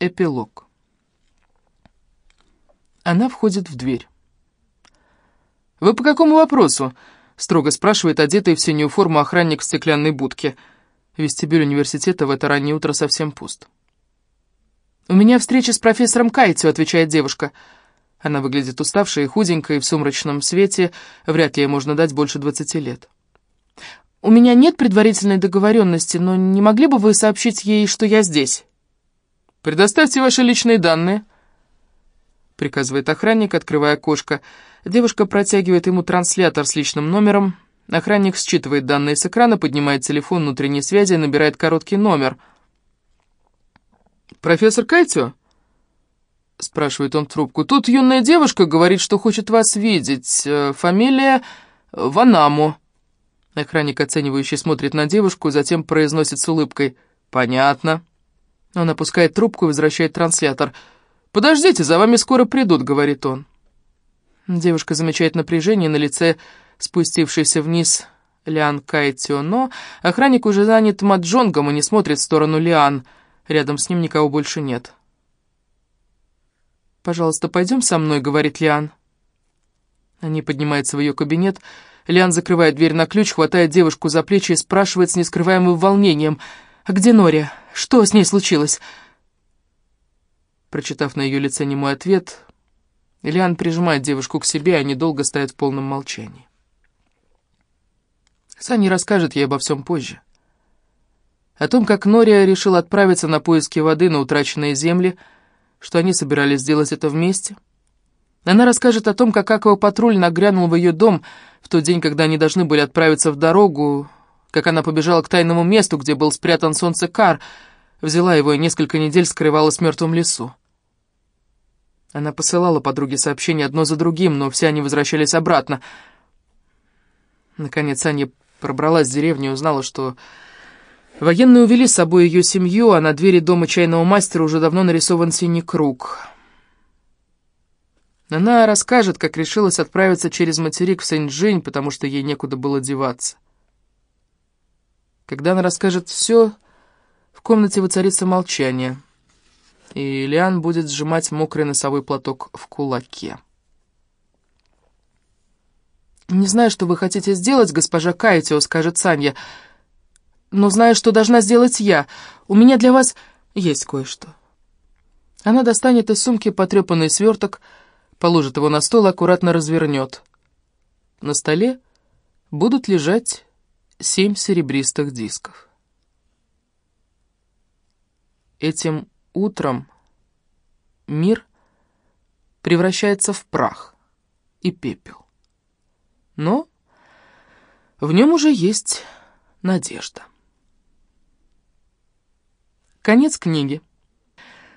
Эпилог. Она входит в дверь. «Вы по какому вопросу?» — строго спрашивает одетый в синюю форму охранник в стеклянной будке. Вестибюль университета в это раннее утро совсем пуст. «У меня встреча с профессором Кайтио», — отвечает девушка. Она выглядит уставшей и худенькой, в сумрачном свете, вряд ли ей можно дать больше двадцати лет. «У меня нет предварительной договоренности, но не могли бы вы сообщить ей, что я здесь?» «Предоставьте ваши личные данные», — приказывает охранник, открывая окошко. Девушка протягивает ему транслятор с личным номером. Охранник считывает данные с экрана, поднимает телефон внутренней связи и набирает короткий номер — «Профессор Кайтио?» — спрашивает он в трубку. «Тут юная девушка говорит, что хочет вас видеть. Э, фамилия Ванаму». Охранник, оценивающий, смотрит на девушку, затем произносит с улыбкой. «Понятно». Он опускает трубку и возвращает транслятор. «Подождите, за вами скоро придут», — говорит он. Девушка замечает напряжение на лице спустившейся вниз Лиан Кайтио, но охранник уже занят маджонгом и не смотрит в сторону Лиан — Рядом с ним никого больше нет. «Пожалуйста, пойдем со мной», — говорит Лиан. Они поднимаются в ее кабинет. Лиан закрывает дверь на ключ, хватает девушку за плечи и спрашивает с нескрываемым волнением. «А где Нори? Что с ней случилось?» Прочитав на ее лице немой ответ, Лиан прижимает девушку к себе, и они долго стоят в полном молчании. Сани расскажет ей обо всем позже о том, как Нория решил отправиться на поиски воды на утраченные земли, что они собирались сделать это вместе. Она расскажет о том, как аквапатруль нагрянул в ее дом в тот день, когда они должны были отправиться в дорогу, как она побежала к тайному месту, где был спрятан солнцекар, взяла его и несколько недель скрывала в мертвом лесу. Она посылала подруге сообщения одно за другим, но все они возвращались обратно. Наконец Аня пробралась в деревню и узнала, что Военные увели с собой ее семью, а на двери дома чайного мастера уже давно нарисован синий круг. Она расскажет, как решилась отправиться через материк в Сэнь-Джинь, потому что ей некуда было деваться. Когда она расскажет все, в комнате воцарится молчание, и Лиан будет сжимать мокрый носовой платок в кулаке. «Не знаю, что вы хотите сделать, госпожа Кайтио», — скажет Санья, — но знаю, что должна сделать я. У меня для вас есть кое-что». Она достанет из сумки потрепанный сверток, положит его на стол и аккуратно развернет. На столе будут лежать семь серебристых дисков. Этим утром мир превращается в прах и пепел. Но в нем уже есть надежда. Конец книги.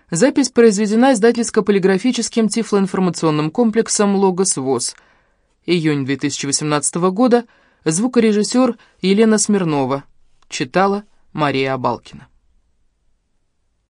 Запись произведена издательско-полиграфическим тифлоинформационным комплексом «Логос ВОЗ». Июнь 2018 года. Звукорежиссер Елена Смирнова. Читала Мария Абалкина.